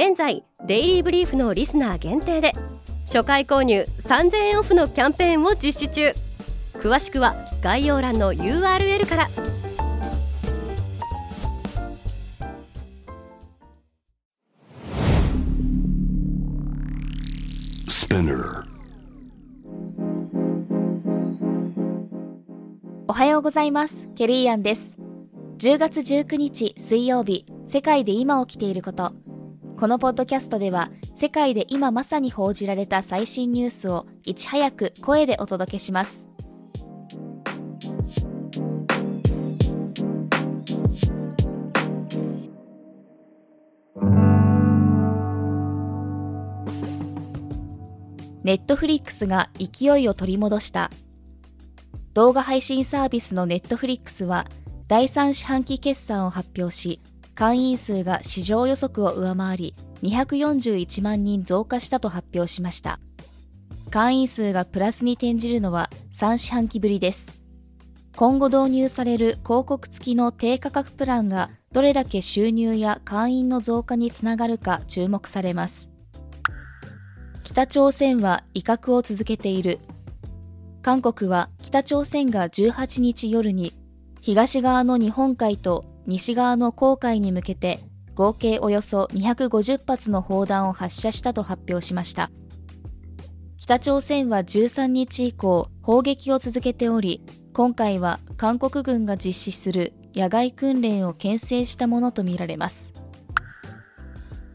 現在デイリーブリーフのリスナー限定で初回購入3000円オフのキャンペーンを実施中。詳しくは概要欄の URL から。おはようございます。ケリーアンです。10月19日水曜日世界で今起きていることこのポッドキャストでは世界で今まさに報じられた最新ニュースをいち早く声でお届けします。ネットフリックスが勢いを取り戻した動画配信サービスのネットフリックスは第3四半期決算を発表し会員数が市場予測を上回り241万人増加したと発表しました。会員数がプラスに転じるのは3四半期ぶりです。今後導入される広告付きの低価格プランがどれだけ収入や会員の増加につながるか注目されます。北朝鮮は威嚇を続けている。韓国は北朝鮮が18日夜に東側の日本海と西側の黄海に向けて合計およそ250発の砲弾を発射したと発表しました。北朝鮮は13日以降砲撃を続けており今回は韓国軍が実施する野外訓練を牽制したものとみられます。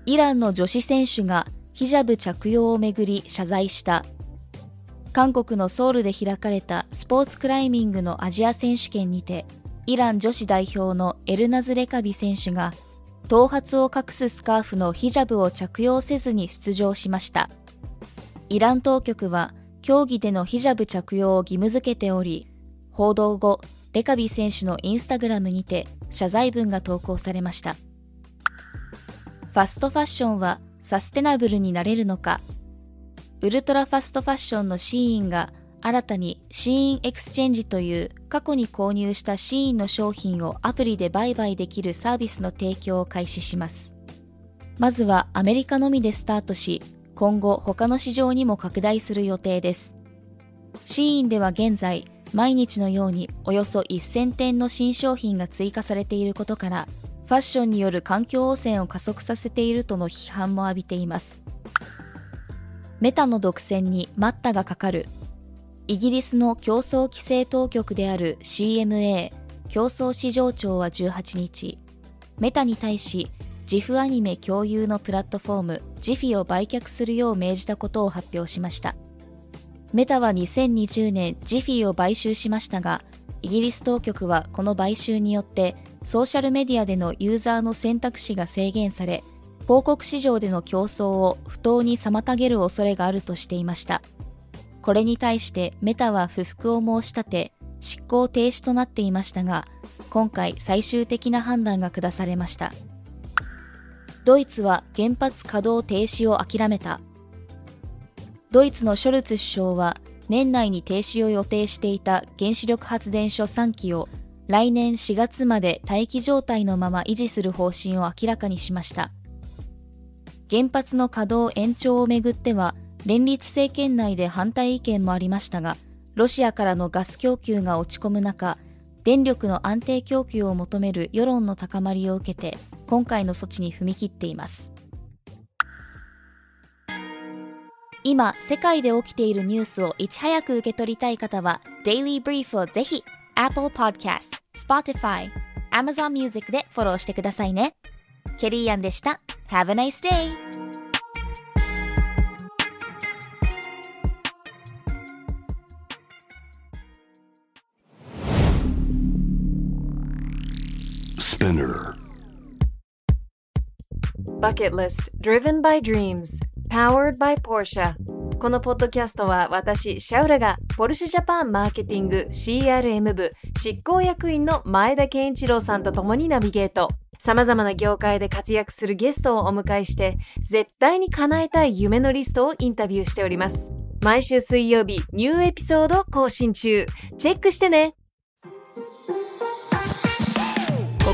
イランの女子選手がヒジャブ着用をめぐり謝罪した。韓国のソウルで開かれたスポーツクライミングのアジア選手権にてイラン女子代表のエルナズレカビ選手が頭髪を隠すスカーフのヒジャブを着用せずに出場しました。イラン当局は競技でのヒジャブ着用を義務付けており報道後レカビ選手のインスタグラムにて謝罪文が投稿されました。ファストファッションはサステナブルになれるのか。ウルトラファストファッションのシーンが新たにシーンエクスチェンジという過去に購入したシーンの商品をアプリで売買できるサービスの提供を開始します。まずはアメリカのみでスタートし、今後他の市場にも拡大する予定です。シーンでは現在、毎日のようにおよそ1000点の新商品が追加されていることから、ファッションによる環境汚染を加速させているとの批判も浴びています。メタの独占に待ったがかかるイギリスの競争規制当局である CMA 競争市場庁は18日メタに対しジフアニメ共有のプラットフォームジフィを売却するよう命じたことを発表しました。メタは2020年ジフィを買収しましたがイギリス当局はこの買収によってソーシャルメディアでのユーザーの選択肢が制限され広告市場での競争を不当に妨げる恐れがあるとしていました。これに対してメタは不服を申し立て、執行停止となっていましたが、今回最終的な判断が下されました。ドイツは原発稼働停止を諦めた。ドイツのショルツ首相は年内に停止を予定していた原子力発電所3基を来年4月まで待機状態のまま維持する方針を明らかにしました。原発の稼働延長をめぐっては連立政権内で反対意見もありましたが、ロシアからのガス供給が落ち込む中、電力の安定供給を求める世論の高まりを受けて、今回の措置に踏み切っています。今、世界で起きているニュースをいち早く受け取りたい方は、Daily Brief をぜひ、Apple Podcast、Spotify、Amazon Music でフォローしてくださいね。ケリーアンでした。Have a nice day! Spinner Bucket List Driven by Dreams Powered by Porsche このポッドキャストは私、シャウラがポルシェジャパンマーケティング CRM 部執行役員の前田健一郎さんと共にナビゲート。様々な業界で活躍するゲストをお迎えして、絶対に叶えたい夢のリストをインタビューしております。毎週水曜日、ニューエピソード更新中。チェックしてね